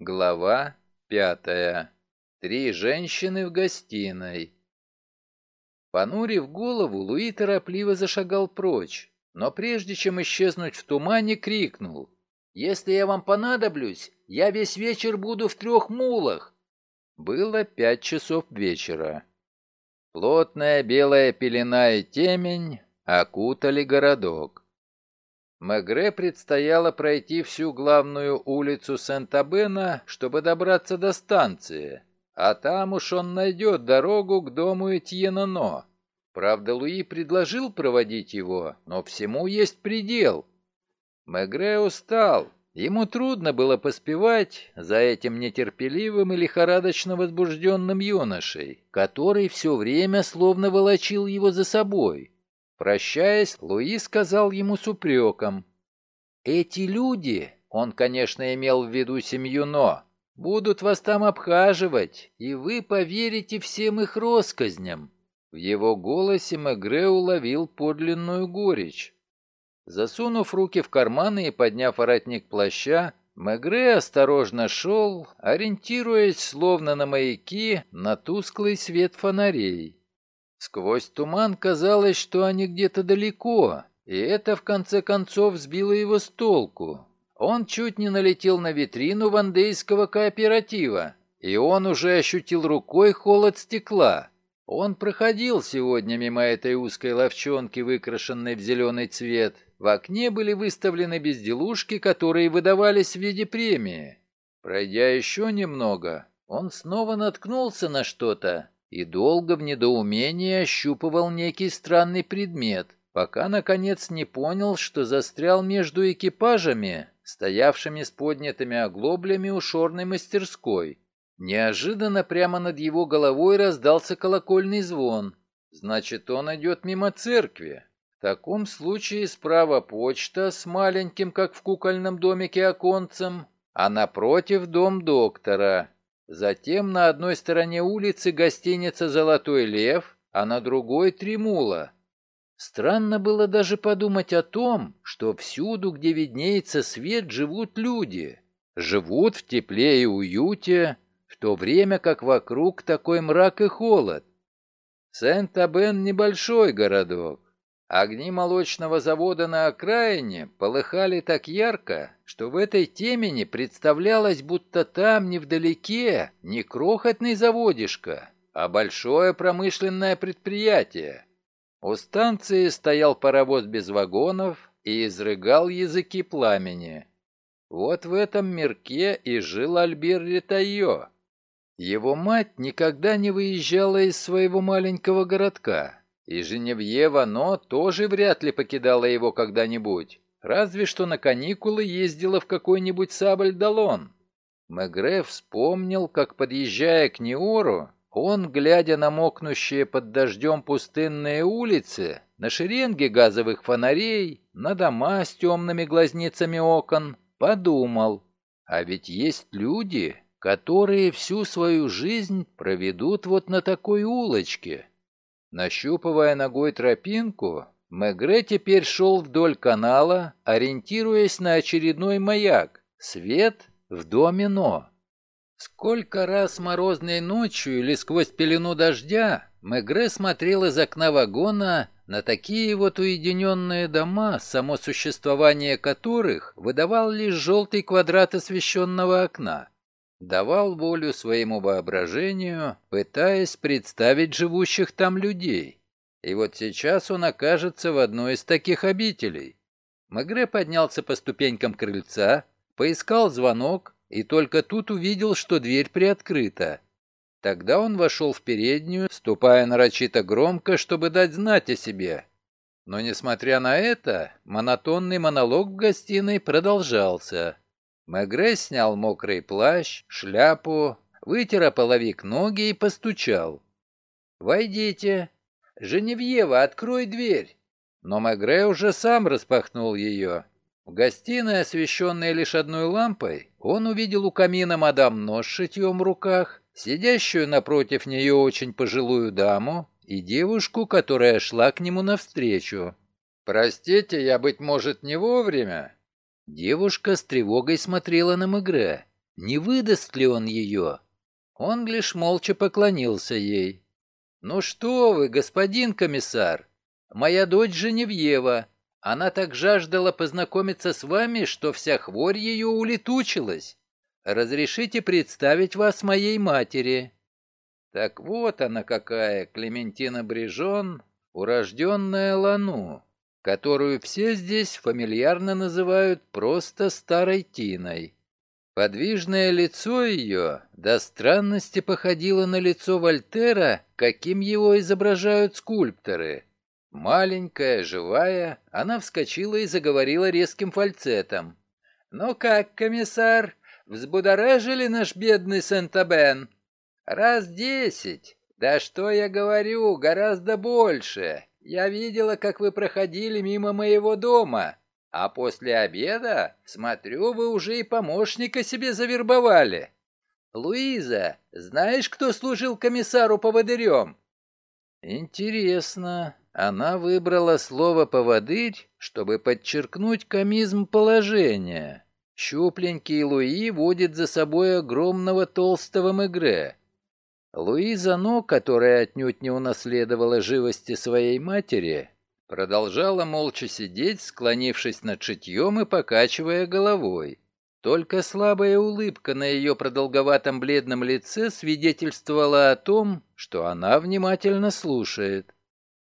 Глава пятая. Три женщины в гостиной. Понурив голову, Луи торопливо зашагал прочь, но прежде чем исчезнуть в тумане, крикнул. «Если я вам понадоблюсь, я весь вечер буду в трех мулах!» Было пять часов вечера. Плотная белая пелена и темень окутали городок. Мегре предстояло пройти всю главную улицу Сент-Абена, чтобы добраться до станции, а там уж он найдет дорогу к дому Этьена-Но. Правда, Луи предложил проводить его, но всему есть предел. Мегре устал, ему трудно было поспевать за этим нетерпеливым и лихорадочно возбужденным юношей, который все время словно волочил его за собой. Прощаясь, Луи сказал ему с упреком. «Эти люди, он, конечно, имел в виду семью Но, будут вас там обхаживать, и вы поверите всем их россказням». В его голосе Мегре уловил подлинную горечь. Засунув руки в карманы и подняв воротник плаща, Мегре осторожно шел, ориентируясь, словно на маяки, на тусклый свет фонарей. Сквозь туман казалось, что они где-то далеко, и это в конце концов сбило его с толку. Он чуть не налетел на витрину вандейского кооператива, и он уже ощутил рукой холод стекла. Он проходил сегодня мимо этой узкой ловчонки, выкрашенной в зеленый цвет. В окне были выставлены безделушки, которые выдавались в виде премии. Пройдя еще немного, он снова наткнулся на что-то, и долго в недоумении ощупывал некий странный предмет, пока, наконец, не понял, что застрял между экипажами, стоявшими с поднятыми оглоблями у шорной мастерской. Неожиданно прямо над его головой раздался колокольный звон. Значит, он идет мимо церкви. В таком случае справа почта с маленьким, как в кукольном домике, оконцем, а напротив дом доктора. Затем на одной стороне улицы гостиница «Золотой лев», а на другой «Тримула». Странно было даже подумать о том, что всюду, где виднеется свет, живут люди. Живут в тепле и уюте, в то время как вокруг такой мрак и холод. Сент-Абен — небольшой городок. Огни молочного завода на окраине полыхали так ярко, что в этой темени представлялось, будто там невдалеке не крохотный заводишко, а большое промышленное предприятие. У станции стоял паровоз без вагонов и изрыгал языки пламени. Вот в этом мирке и жил Альбер Ретайо. Его мать никогда не выезжала из своего маленького городка. И Женевьева Но тоже вряд ли покидала его когда-нибудь. Разве что на каникулы ездила в какой-нибудь Сабль-Далон. Мегре вспомнил, как, подъезжая к Неору, он, глядя на мокнущие под дождем пустынные улицы, на шеренги газовых фонарей, на дома с темными глазницами окон, подумал, а ведь есть люди, которые всю свою жизнь проведут вот на такой улочке. Нащупывая ногой тропинку, Мегре теперь шел вдоль канала, ориентируясь на очередной маяк — свет в доме Но. Сколько раз морозной ночью или сквозь пелену дождя Мегре смотрел из окна вагона на такие вот уединенные дома, само существование которых выдавал лишь желтый квадрат освещенного окна давал волю своему воображению, пытаясь представить живущих там людей. И вот сейчас он окажется в одной из таких обителей. Магре поднялся по ступенькам крыльца, поискал звонок и только тут увидел, что дверь приоткрыта. Тогда он вошел в переднюю, ступая нарочито громко, чтобы дать знать о себе. Но, несмотря на это, монотонный монолог в гостиной продолжался. Мегре снял мокрый плащ, шляпу, вытер половик ноги и постучал. «Войдите! Женевьева, открой дверь!» Но Мегре уже сам распахнул ее. В гостиной, освещенной лишь одной лампой, он увидел у камина мадам Нож с шитьем в руках, сидящую напротив нее очень пожилую даму и девушку, которая шла к нему навстречу. «Простите, я, быть может, не вовремя?» Девушка с тревогой смотрела на Мегре. не выдаст ли он ее. Он лишь молча поклонился ей. «Ну что вы, господин комиссар, моя дочь Женевьева. Она так жаждала познакомиться с вами, что вся хворь ее улетучилась. Разрешите представить вас моей матери». Так вот она какая, Клементина Брижон, урожденная Лану, которую все здесь фамильярно называют просто Старой Тиной. Подвижное лицо ее до странности походило на лицо Вольтера, каким его изображают скульпторы. Маленькая, живая, она вскочила и заговорила резким фальцетом. «Ну как, комиссар, взбудоражили наш бедный Сент-Абен?» «Раз десять. Да что я говорю, гораздо больше. Я видела, как вы проходили мимо моего дома. А после обеда, смотрю, вы уже и помощника себе завербовали. Луиза, знаешь, кто служил комиссару поводырем? Интересно, она выбрала слово «поводырь», чтобы подчеркнуть комизм положения. Щупленький Луи водит за собой огромного толстого мегре. Луиза Но, которая отнюдь не унаследовала живости своей матери, Продолжала молча сидеть, склонившись над шитьем и покачивая головой. Только слабая улыбка на ее продолговатом бледном лице свидетельствовала о том, что она внимательно слушает.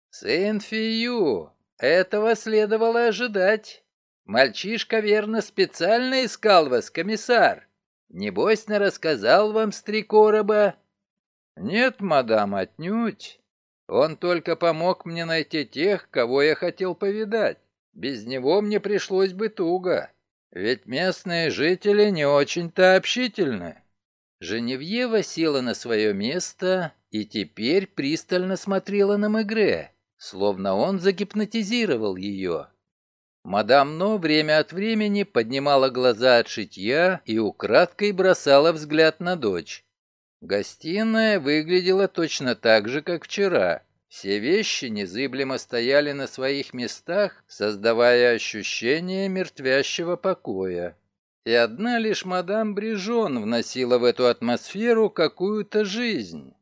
«Сын Фию, этого следовало ожидать. Мальчишка верно специально искал вас, комиссар. Небось, не рассказал вам с три короба?» «Нет, мадам, отнюдь. Он только помог мне найти тех, кого я хотел повидать. Без него мне пришлось бы туго, ведь местные жители не очень-то общительны. Женевьева села на свое место и теперь пристально смотрела на Мегре, словно он загипнотизировал ее. Мадам Но время от времени поднимала глаза от шитья и украдкой бросала взгляд на дочь. Гостиная выглядела точно так же, как вчера. Все вещи незыблемо стояли на своих местах, создавая ощущение мертвящего покоя. И одна лишь мадам Брижон вносила в эту атмосферу какую-то жизнь.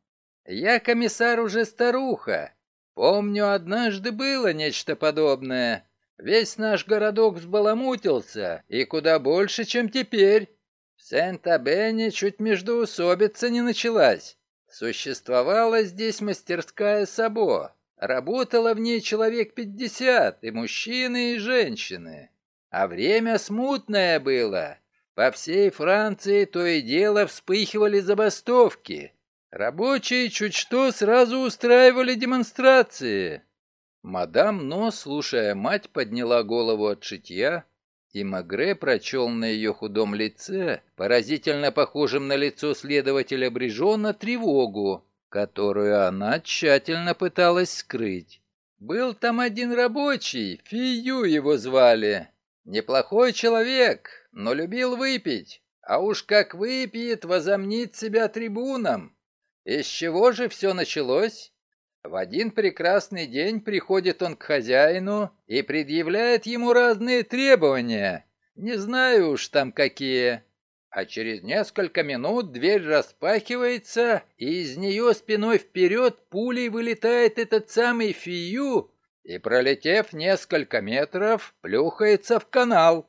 «Я комиссар уже старуха. Помню, однажды было нечто подобное. Весь наш городок взбаламутился, и куда больше, чем теперь. Сент-Абене чуть междоусобица не началась. Существовала здесь мастерская Сабо. Работало в ней человек пятьдесят, и мужчины, и женщины. А время смутное было. По всей Франции то и дело вспыхивали забастовки. Рабочие чуть что сразу устраивали демонстрации. Мадам Но, слушая мать, подняла голову от шитья, и Магре прочел на ее худом лице, поразительно похожем на лицо следователя Брижона, тревогу, которую она тщательно пыталась скрыть. «Был там один рабочий, Фию его звали. Неплохой человек, но любил выпить, а уж как выпьет, возомнит себя трибуном. Из чего же все началось?» В один прекрасный день приходит он к хозяину и предъявляет ему разные требования. Не знаю уж там какие. А через несколько минут дверь распахивается, и из нее спиной вперед пулей вылетает этот самый Фию и, пролетев несколько метров, плюхается в канал.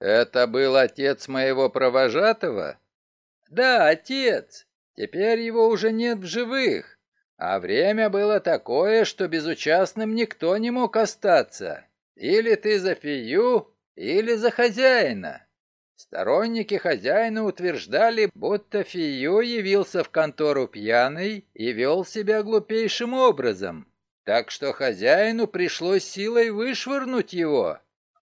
Это был отец моего провожатого? Да, отец. Теперь его уже нет в живых. А время было такое, что безучастным никто не мог остаться. Или ты за фию, или за хозяина. Сторонники хозяина утверждали, будто Фию явился в контору пьяный и вел себя глупейшим образом. Так что хозяину пришлось силой вышвырнуть его.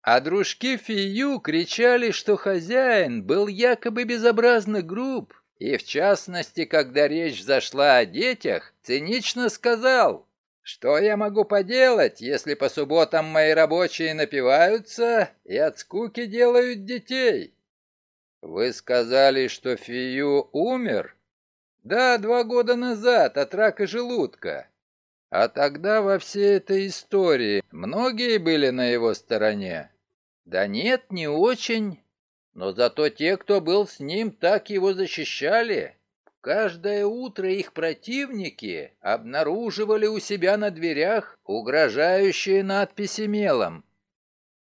А дружки Фию кричали, что хозяин был якобы безобразно груб, и в частности, когда речь зашла о детях, цинично сказал, что я могу поделать, если по субботам мои рабочие напиваются и от скуки делают детей. Вы сказали, что Фию умер? Да, два года назад от рака желудка. А тогда во всей этой истории многие были на его стороне? Да нет, не очень. Но зато те, кто был с ним, так его защищали. Каждое утро их противники обнаруживали у себя на дверях угрожающие надписи мелом.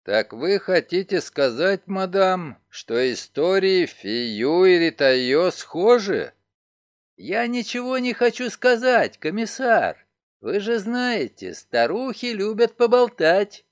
«Так вы хотите сказать, мадам, что истории Фию и Ритайо схожи?» «Я ничего не хочу сказать, комиссар. Вы же знаете, старухи любят поболтать.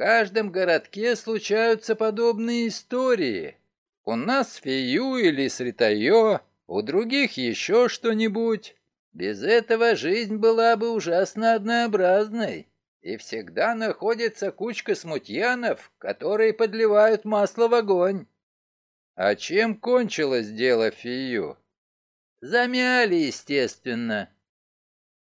Каждом городке случаются подобные истории. У нас Фию или с Ритайо у других еще что-нибудь. Без этого жизнь была бы ужасно однообразной. И всегда находится кучка смутьянов, которые подливают масло в огонь. А чем кончилось дело Фию? Замяли, естественно.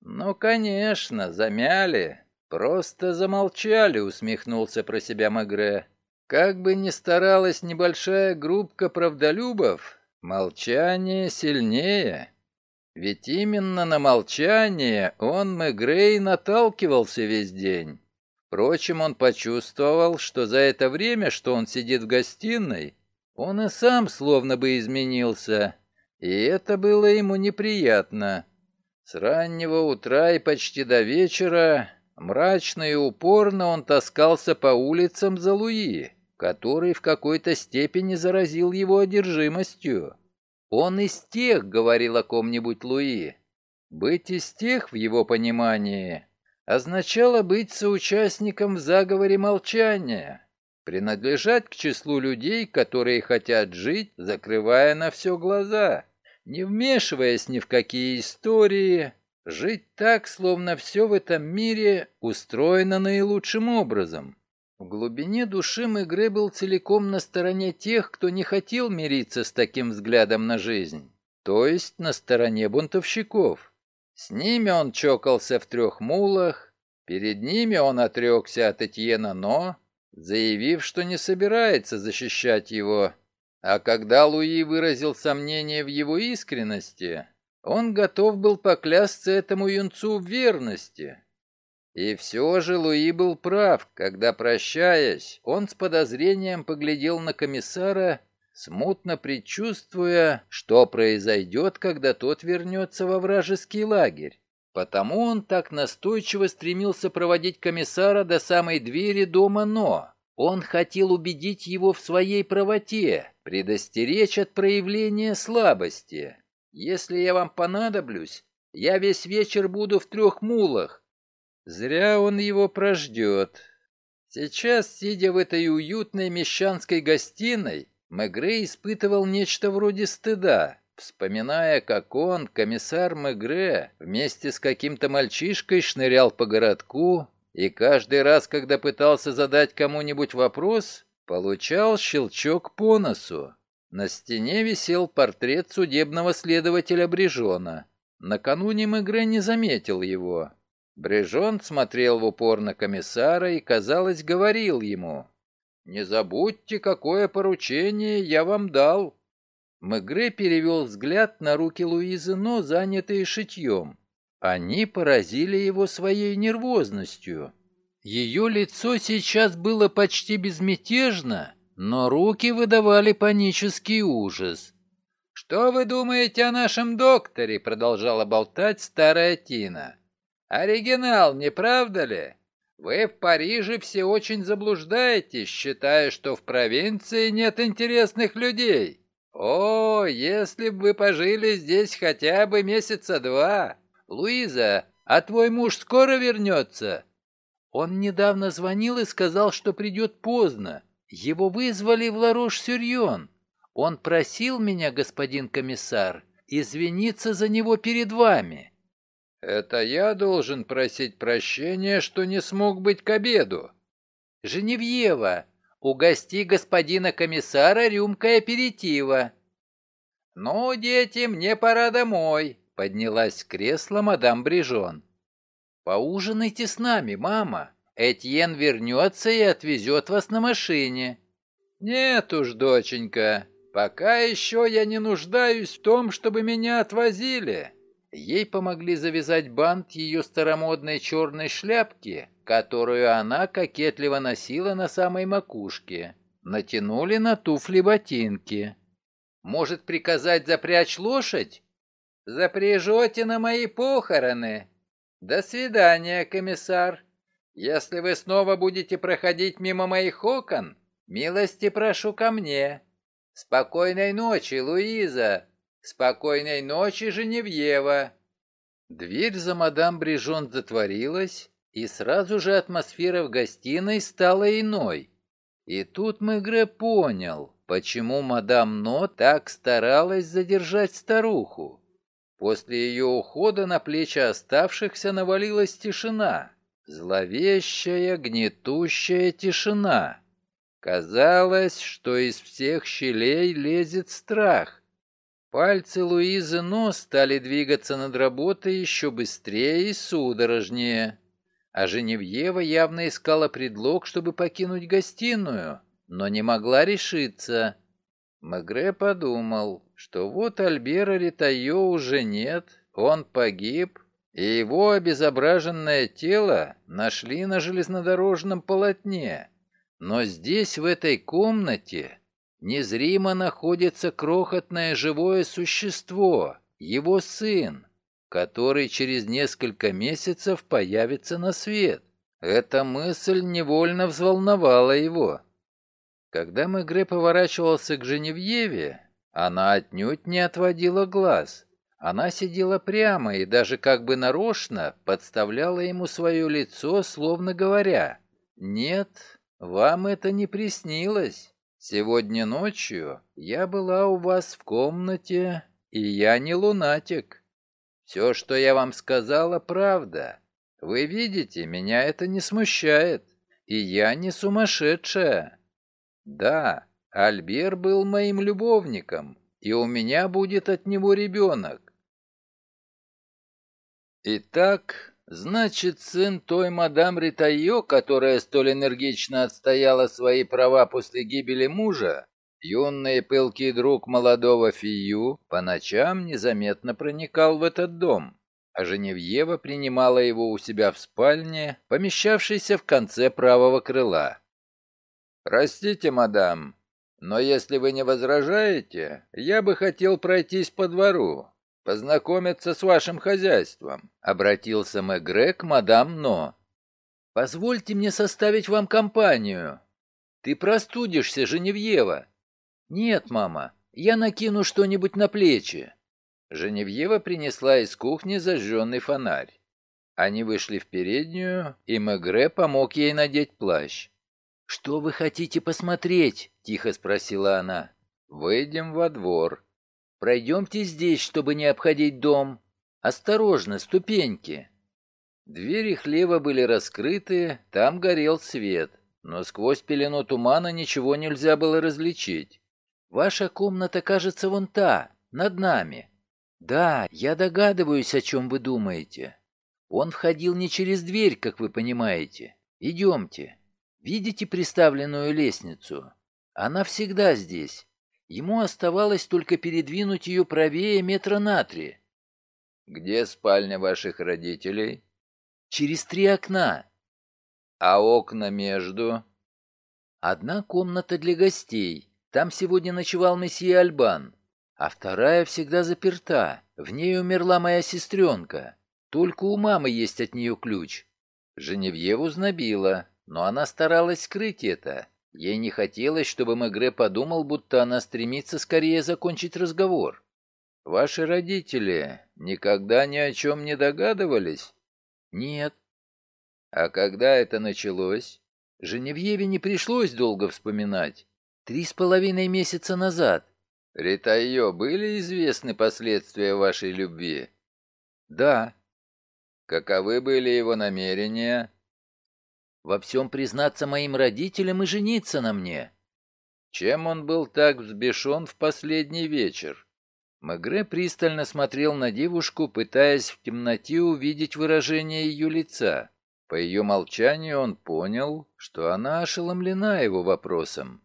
Ну, конечно, замяли. Просто замолчали, усмехнулся про себя Магре. Как бы ни старалась небольшая группка правдолюбов, Молчание сильнее. Ведь именно на молчание он, Мегрей, наталкивался весь день. Впрочем, он почувствовал, что за это время, что он сидит в гостиной, он и сам словно бы изменился, и это было ему неприятно. С раннего утра и почти до вечера, мрачно и упорно он таскался по улицам за Луи который в какой-то степени заразил его одержимостью. Он из тех, говорил о ком-нибудь Луи. Быть из тех, в его понимании, означало быть соучастником в заговоре молчания, принадлежать к числу людей, которые хотят жить, закрывая на все глаза, не вмешиваясь ни в какие истории, жить так, словно все в этом мире устроено наилучшим образом. В глубине души Мегре был целиком на стороне тех, кто не хотел мириться с таким взглядом на жизнь, то есть на стороне бунтовщиков. С ними он чокался в трех мулах, перед ними он отрекся от Этьена Но, заявив, что не собирается защищать его, а когда Луи выразил сомнение в его искренности, он готов был поклясться этому юнцу в верности, и все же Луи был прав, когда, прощаясь, он с подозрением поглядел на комиссара, смутно предчувствуя, что произойдет, когда тот вернется во вражеский лагерь. Потому он так настойчиво стремился проводить комиссара до самой двери дома Но. Он хотел убедить его в своей правоте, предостеречь от проявления слабости. «Если я вам понадоблюсь, я весь вечер буду в трех мулах, Зря он его прождет. Сейчас, сидя в этой уютной мещанской гостиной, Мегре испытывал нечто вроде стыда, вспоминая, как он, комиссар Мегре, вместе с каким-то мальчишкой шнырял по городку, и каждый раз, когда пытался задать кому-нибудь вопрос, получал щелчок по носу. На стене висел портрет судебного следователя Брижона. Накануне Мегре не заметил его. Брежон смотрел в упор на комиссара и, казалось, говорил ему, «Не забудьте, какое поручение я вам дал». Мегре перевел взгляд на руки Луизы Но, занятые шитьем. Они поразили его своей нервозностью. Ее лицо сейчас было почти безмятежно, но руки выдавали панический ужас. «Что вы думаете о нашем докторе?» — продолжала болтать старая Тина. Оригинал, не правда ли? Вы в Париже все очень заблуждаетесь, считая, что в провинции нет интересных людей. О, если бы вы пожили здесь хотя бы месяца два. Луиза, а твой муж скоро вернется? Он недавно звонил и сказал, что придет поздно. Его вызвали в Ларош-Сюрьон. Он просил меня, господин комиссар, извиниться за него перед вами. Это я должен просить прощения, что не смог быть к обеду. Женевьева, угости господина комиссара рюмкой аперитива. Ну, дети, мне пора домой, поднялась с кресла мадам Брижон. Поужинайте с нами, мама. Этьен вернется и отвезет вас на машине. Нет уж, доченька, пока еще я не нуждаюсь в том, чтобы меня отвозили. Ей помогли завязать бант ее старомодной черной шляпки, которую она кокетливо носила на самой макушке. натянули на туфли ботинки. Может приказать запрячь лошадь? Запряжете на мои похороны. До свидания, комиссар. Если вы снова будете проходить мимо моих окон, милости прошу ко мне. Спокойной ночи, Луиза. Спокойной ночи, Женевьева. Дверь за мадам Брижон затворилась, и сразу же атмосфера в гостиной стала иной. И тут Мегре понял, почему мадам Но так старалась задержать старуху. После ее ухода на плечи оставшихся навалилась тишина. Зловещая, гнетущая тишина. Казалось, что из всех щелей лезет страх. Пальцы Луизы Но стали двигаться над работой еще быстрее и судорожнее. А Женевьева явно искала предлог, чтобы покинуть гостиную, но не могла решиться. Мегре подумал, что вот Альбера Ритайо уже нет, он погиб, и его обезображенное тело нашли на железнодорожном полотне. Но здесь, в этой комнате, незримо находится крохотное живое существо, его сын который через несколько месяцев появится на свет. Эта мысль невольно взволновала его. Когда Мегре поворачивался к Женевьеве, она отнюдь не отводила глаз. Она сидела прямо и даже как бы нарочно подставляла ему свое лицо, словно говоря, «Нет, вам это не приснилось. Сегодня ночью я была у вас в комнате, и я не лунатик». Все, что я вам сказала, правда. Вы видите, меня это не смущает. И я не сумасшедшая. Да, Альбер был моим любовником, и у меня будет от него ребенок. Итак, значит, сын той мадам Ритайо, которая столь энергично отстояла свои права после гибели мужа, Юный пылкий друг молодого Фию по ночам незаметно проникал в этот дом, а Женевьева принимала его у себя в спальне, помещавшейся в конце правого крыла. «Простите, мадам, но если вы не возражаете, я бы хотел пройтись по двору, познакомиться с вашим хозяйством», — обратился Мегре к мадам Но. «Позвольте мне составить вам компанию. Ты простудишься, Женевьева». «Нет, мама, я накину что-нибудь на плечи». Женевьева принесла из кухни зажженный фонарь. Они вышли в переднюю, и Мегре помог ей надеть плащ. «Что вы хотите посмотреть?» — тихо спросила она. «Выйдем во двор. Пройдемте здесь, чтобы не обходить дом. Осторожно, ступеньки». Двери хлева были раскрыты, там горел свет, но сквозь пелену тумана ничего нельзя было различить. Ваша комната, кажется, вон та, над нами. Да, я догадываюсь, о чем вы думаете. Он входил не через дверь, как вы понимаете. Идемте. Видите приставленную лестницу? Она всегда здесь. Ему оставалось только передвинуть ее правее метра на три. Где спальня ваших родителей? Через три окна. А окна между? Одна комната для гостей, там сегодня ночевал месье Альбан, а вторая всегда заперта. В ней умерла моя сестренка. Только у мамы есть от нее ключ. Женевьеву знобила, но она старалась скрыть это. Ей не хотелось, чтобы Мегре подумал, будто она стремится скорее закончить разговор. «Ваши родители никогда ни о чем не догадывались?» «Нет». «А когда это началось?» Женевьеве не пришлось долго вспоминать. Три с половиной месяца назад. Ритайо, были известны последствия вашей любви? Да. Каковы были его намерения? Во всем признаться моим родителям и жениться на мне. Чем он был так взбешен в последний вечер? Мегре пристально смотрел на девушку, пытаясь в темноте увидеть выражение ее лица. По ее молчанию он понял, что она ошеломлена его вопросом.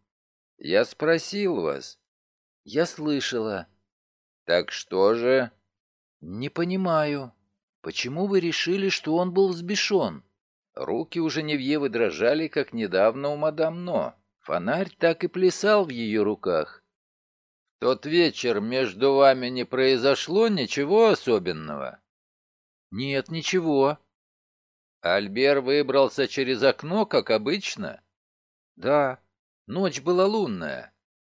Я спросил вас. Я слышала. Так что же? Не понимаю. Почему вы решили, что он был взбешен? Руки у Женевьевы дрожали, как недавно у мадам Но. Фонарь так и плясал в ее руках. Тот вечер между вами не произошло ничего особенного? Нет, ничего. Альбер выбрался через окно, как обычно? Да. Ночь была лунная.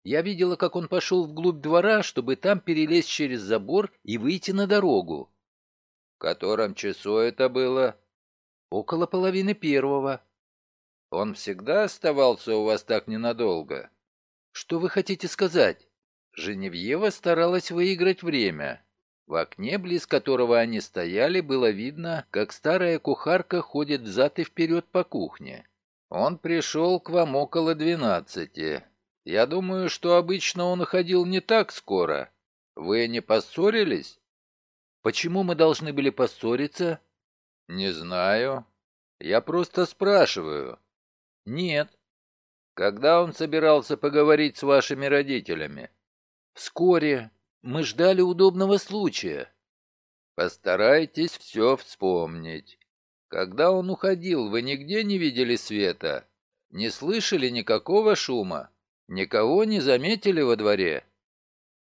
Я видела, как он пошел вглубь двора, чтобы там перелезть через забор и выйти на дорогу. В котором часу это было? Около половины первого. Он всегда оставался у вас так ненадолго? Что вы хотите сказать? Женевьева старалась выиграть время. В окне, близ которого они стояли, было видно, как старая кухарка ходит взад и вперед по кухне. Он пришел к вам около двенадцати. Я думаю, что обычно он уходил не так скоро. Вы не поссорились? Почему мы должны были поссориться? Не знаю. Я просто спрашиваю. Нет. Когда он собирался поговорить с вашими родителями? Вскоре. Мы ждали удобного случая. Постарайтесь все вспомнить. Когда он уходил, вы нигде не видели света? Не слышали никакого шума? Никого не заметили во дворе?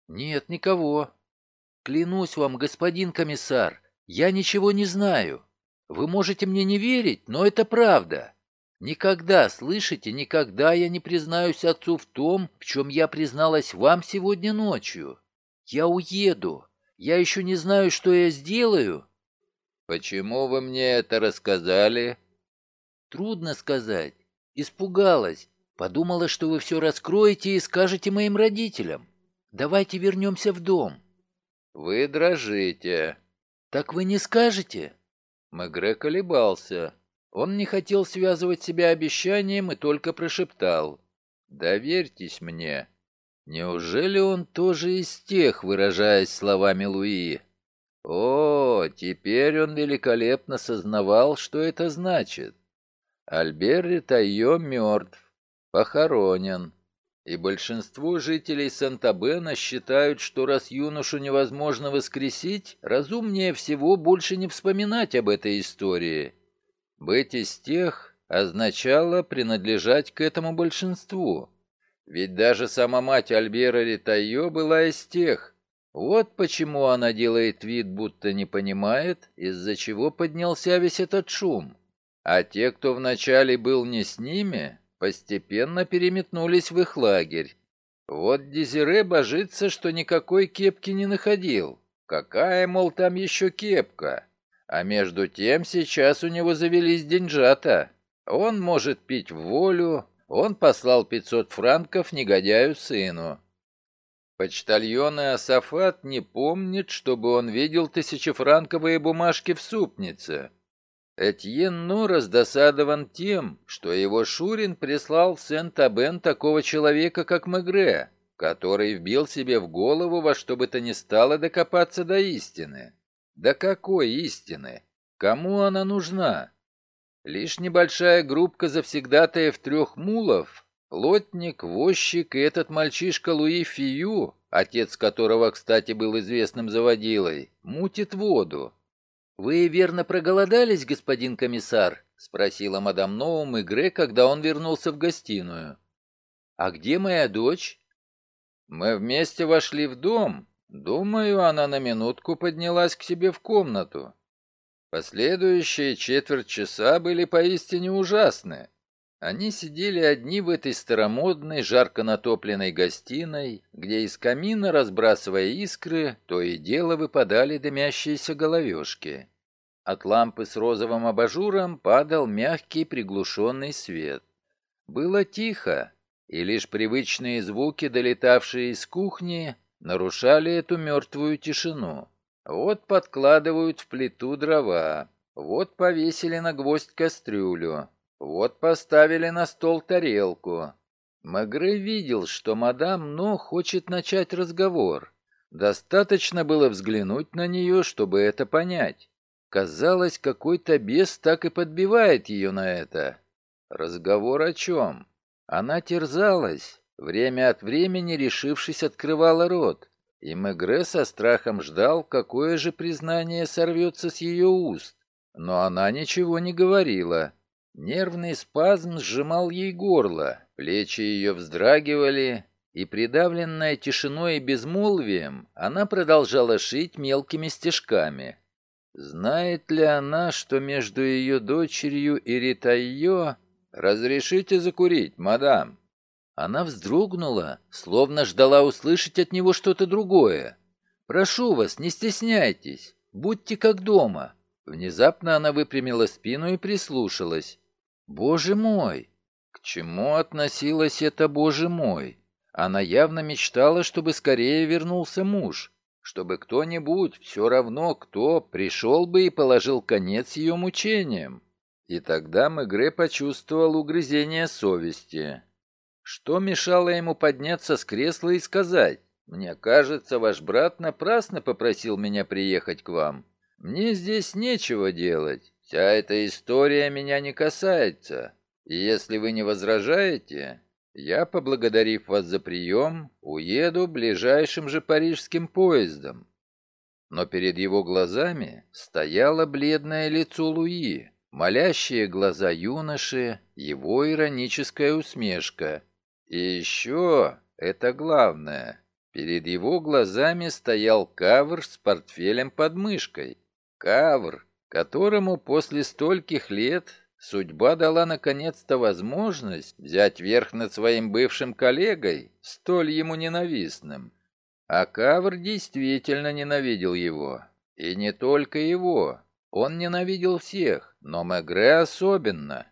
Нет, никого. Клянусь вам, господин комиссар, я ничего не знаю. Вы можете мне не верить, но это правда. Никогда, слышите, никогда я не признаюсь отцу в том, в чем я призналась вам сегодня ночью. Я уеду. Я еще не знаю, что я сделаю. Почему вы мне это рассказали? Трудно сказать. Испугалась. Подумала, что вы все раскроете и скажете моим родителям. Давайте вернемся в дом. Вы дрожите. Так вы не скажете? Мегре колебался. Он не хотел связывать себя обещанием и только прошептал. «Доверьтесь мне». Неужели он тоже из тех, выражаясь словами Луи? О, теперь он великолепно сознавал, что это значит. Альбер Ритайо мертв похоронен, и большинство жителей Санта-Бена считают, что раз юношу невозможно воскресить, разумнее всего больше не вспоминать об этой истории. Быть из тех означало принадлежать к этому большинству. Ведь даже сама мать Альбера Ритайо была из тех. Вот почему она делает вид, будто не понимает, из-за чего поднялся весь этот шум. А те, кто вначале был не с ними, постепенно переметнулись в их лагерь. Вот Дезире божится, что никакой кепки не находил. Какая, мол, там еще кепка? А между тем сейчас у него завелись деньжата. Он может пить в волю, он послал 500 франков негодяю сыну. Почтальон и Асафат не помнит, чтобы он видел тысячефранковые бумажки в супнице. Этьен Ну раздосадован тем, что его Шурин прислал в Сент-Абен такого человека, как Мегре, который вбил себе в голову во что бы то ни стало докопаться до истины. Да какой истины? Кому она нужна? Лишь небольшая группка завсегдатаев трех мулов, плотник, возчик и этот мальчишка Луи Фию, отец которого, кстати, был известным заводилой, мутит воду. «Вы верно проголодались, господин комиссар?» — спросила мадам Ноум Игре, когда он вернулся в гостиную. «А где моя дочь?» «Мы вместе вошли в дом. Думаю, она на минутку поднялась к себе в комнату. Последующие четверть часа были поистине ужасны. Они сидели одни в этой старомодной, жарко натопленной гостиной, где из камина, разбрасывая искры, то и дело выпадали дымящиеся головешки. От лампы с розовым абажуром падал мягкий приглушенный свет. Было тихо, и лишь привычные звуки, долетавшие из кухни, нарушали эту мертвую тишину. Вот подкладывают в плиту дрова, вот повесили на гвоздь кастрюлю, вот поставили на стол тарелку. Магре видел, что мадам Но хочет начать разговор. Достаточно было взглянуть на нее, чтобы это понять. Казалось, какой-то бес так и подбивает ее на это. Разговор о чем? Она терзалась, время от времени, решившись, открывала рот. И Мегре со страхом ждал, какое же признание сорвется с ее уст. Но она ничего не говорила. Нервный спазм сжимал ей горло, Плечи ее вздрагивали, и, придавленная тишиной и безмолвием, она продолжала шить мелкими стежками. Знает ли она, что между ее дочерью и Ритайо... «Разрешите закурить, мадам?» Она вздрогнула, словно ждала услышать от него что-то другое. «Прошу вас, не стесняйтесь, будьте как дома». Внезапно она выпрямила спину и прислушалась. «Боже мой!» К чему относилось это «Боже мой»? Она явно мечтала, чтобы скорее вернулся муж, чтобы кто-нибудь, все равно кто, пришел бы и положил конец ее мучениям. И тогда Мегре почувствовал угрызение совести. Что мешало ему подняться с кресла и сказать, «Мне кажется, ваш брат напрасно попросил меня приехать к вам. Мне здесь нечего делать. Вся эта история меня не касается. И если вы не возражаете, я, поблагодарив вас за прием, уеду ближайшим же парижским поездом». Но перед его глазами стояло бледное лицо Луи, молящие глаза юноши, его ироническая усмешка. И еще, это главное, перед его глазами стоял кавр с портфелем под мышкой. Кавр, которому после стольких лет судьба дала наконец-то возможность взять верх над своим бывшим коллегой, столь ему ненавистным. А Кавр действительно ненавидел его. И не только его. Он ненавидел всех, но Мегре особенно.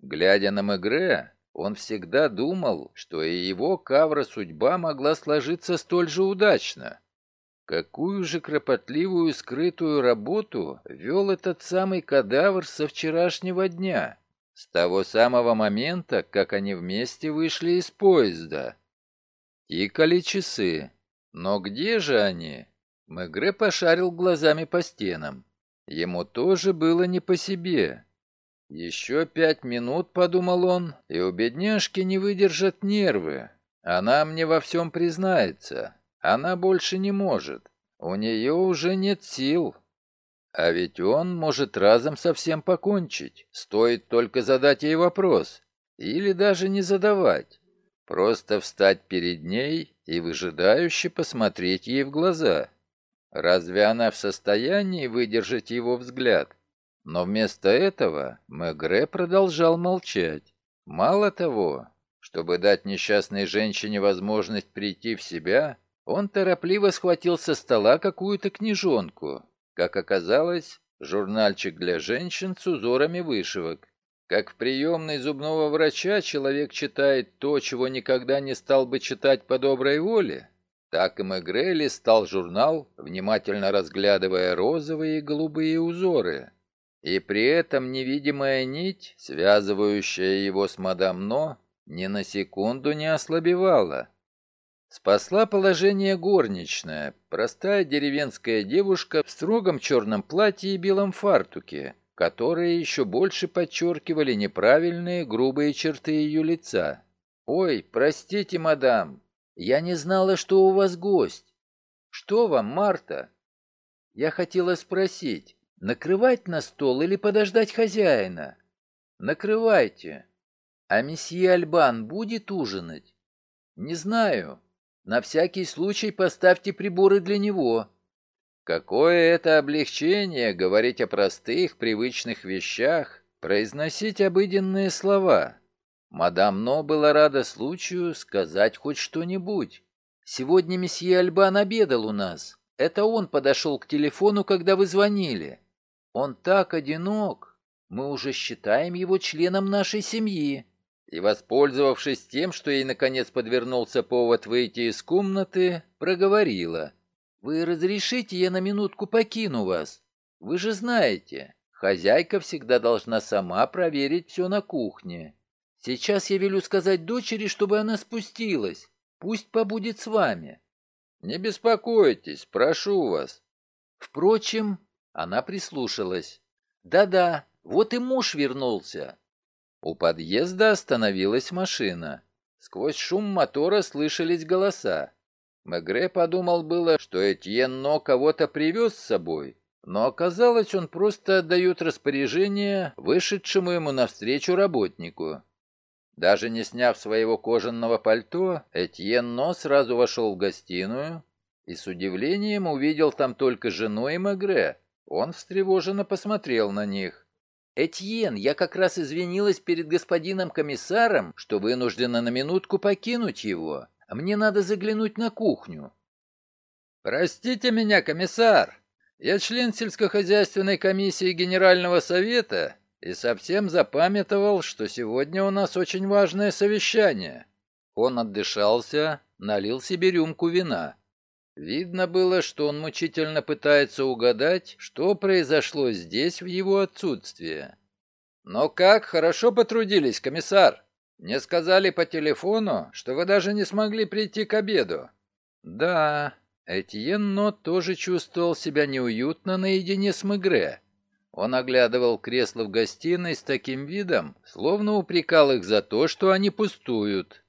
Глядя на Мегре, он всегда думал, что и его кавра судьба могла сложиться столь же удачно. Какую же кропотливую скрытую работу вел этот самый кадавр со вчерашнего дня, с того самого момента, как они вместе вышли из поезда. Тикали часы. Но где же они? Мегре пошарил глазами по стенам. Ему тоже было не по себе. Еще пять минут, подумал он, и у бедняжки не выдержат нервы. Она мне во всем признается. Она больше не может. У нее уже нет сил. А ведь он может разом совсем покончить. Стоит только задать ей вопрос. Или даже не задавать. Просто встать перед ней и выжидающе посмотреть ей в глаза. Разве она в состоянии выдержать его взгляд? Но вместо этого Мегре продолжал молчать. Мало того, чтобы дать несчастной женщине возможность прийти в себя, он торопливо схватил со стола какую-то книжонку. Как оказалось, журнальчик для женщин с узорами вышивок. Как в приемной зубного врача человек читает то, чего никогда не стал бы читать по доброй воле, так и Мегре листал журнал, внимательно разглядывая розовые и голубые узоры. И при этом невидимая нить, связывающая его с мадам Но, ни на секунду не ослабевала. Спасла положение горничная, простая деревенская девушка в строгом черном платье и белом фартуке, которые еще больше подчеркивали неправильные грубые черты ее лица. «Ой, простите, мадам, я не знала, что у вас гость. Что вам, Марта? Я хотела спросить, накрывать на стол или подождать хозяина? Накрывайте. А месье Альбан будет ужинать? Не знаю. На всякий случай поставьте приборы для него. Какое это облегчение говорить о простых, привычных вещах, произносить обыденные слова. Мадам Но была рада случаю сказать хоть что-нибудь. «Сегодня месье Альбан обедал у нас. Это он подошел к телефону, когда вы звонили. Он так одинок. Мы уже считаем его членом нашей семьи». И, воспользовавшись тем, что ей наконец подвернулся повод выйти из комнаты, проговорила. «Вы разрешите, я на минутку покину вас? Вы же знаете, хозяйка всегда должна сама проверить все на кухне». Сейчас я велю сказать дочери, чтобы она спустилась. Пусть побудет с вами. Не беспокойтесь, прошу вас. Впрочем, она прислушалась. Да-да, вот и муж вернулся. У подъезда остановилась машина. Сквозь шум мотора слышались голоса. Мегре подумал было, что Этьен Но кого-то привез с собой, но оказалось, он просто отдает распоряжение вышедшему ему навстречу работнику. Даже не сняв своего кожаного пальто, Этьен Но сразу вошел в гостиную и с удивлением увидел там только жену и Мегре. Он встревоженно посмотрел на них. «Этьен, я как раз извинилась перед господином комиссаром, что вынуждена на минутку покинуть его. Мне надо заглянуть на кухню». «Простите меня, комиссар. Я член сельскохозяйственной комиссии Генерального совета и совсем запамятовал, что сегодня у нас очень важное совещание». Он отдышался, налил себе рюмку вина. Видно было, что он мучительно пытается угадать, что произошло здесь в его отсутствие. «Но как хорошо потрудились, комиссар! Мне сказали по телефону, что вы даже не смогли прийти к обеду». «Да, Этьен Но тоже чувствовал себя неуютно наедине с Мегре. Он оглядывал кресло в гостиной с таким видом, словно упрекал их за то, что они пустуют.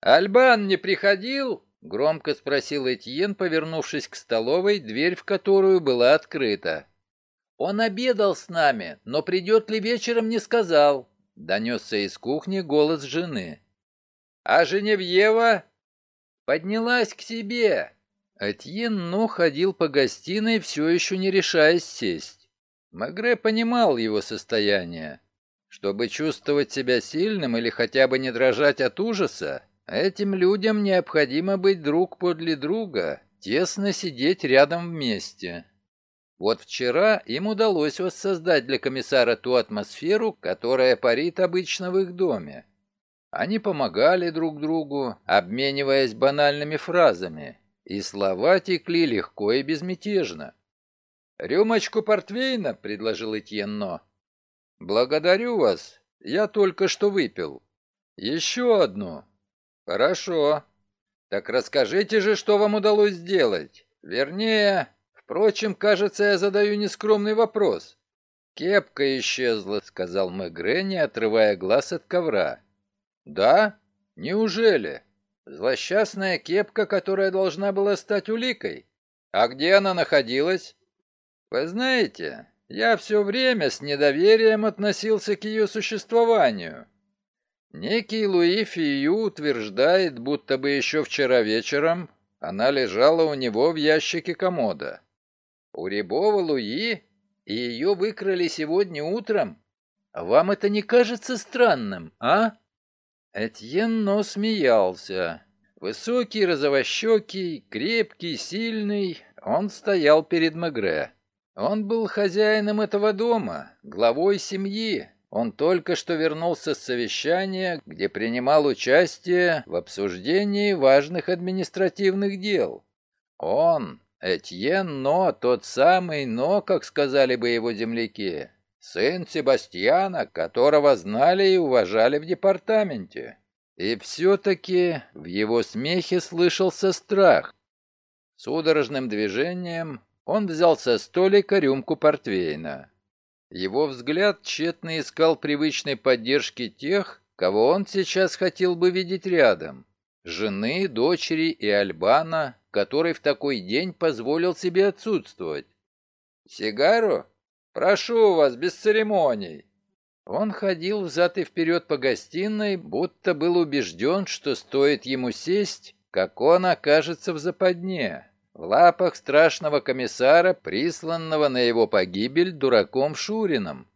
«Альбан не приходил?» — громко спросил Этьен, повернувшись к столовой, дверь в которую была открыта. «Он обедал с нами, но придет ли вечером, не сказал», — донесся из кухни голос жены. «А Женевьева?» «Поднялась к себе». Этьен, но ходил по гостиной, все еще не решаясь сесть. Магре понимал его состояние. Чтобы чувствовать себя сильным или хотя бы не дрожать от ужаса, этим людям необходимо быть друг подле друга, тесно сидеть рядом вместе. Вот вчера им удалось воссоздать для комиссара ту атмосферу, которая парит обычно в их доме. Они помогали друг другу, обмениваясь банальными фразами, и слова текли легко и безмятежно. «Рюмочку портвейна?» — предложил Этьенно. «Благодарю вас. Я только что выпил. Еще одну». «Хорошо. Так расскажите же, что вам удалось сделать. Вернее, впрочем, кажется, я задаю нескромный вопрос». «Кепка исчезла», — сказал Мегре, не отрывая глаз от ковра. «Да? Неужели? Злосчастная кепка, которая должна была стать уликой? А где она находилась?» Вы знаете, я все время с недоверием относился к ее существованию. Некий Луи Фию утверждает, будто бы еще вчера вечером она лежала у него в ящике комода. У Рябова Луи и ее выкрали сегодня утром. Вам это не кажется странным, а? Этьен но смеялся. Высокий, розовощекий, крепкий, сильный, он стоял перед Мегре. Он был хозяином этого дома, главой семьи. Он только что вернулся с совещания, где принимал участие в обсуждении важных административных дел. Он, Этьен Но, тот самый Но, как сказали бы его земляки, сын Себастьяна, которого знали и уважали в департаменте. И все-таки в его смехе слышался страх. Судорожным движением он взял со столика рюмку портвейна. Его взгляд тщетно искал привычной поддержки тех, кого он сейчас хотел бы видеть рядом. Жены, дочери и Альбана, который в такой день позволил себе отсутствовать. «Сигару? Прошу вас, без церемоний!» Он ходил взад и вперед по гостиной, будто был убежден, что стоит ему сесть, как он окажется в западне в лапах страшного комиссара, присланного на его погибель дураком Шурином.